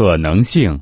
可能性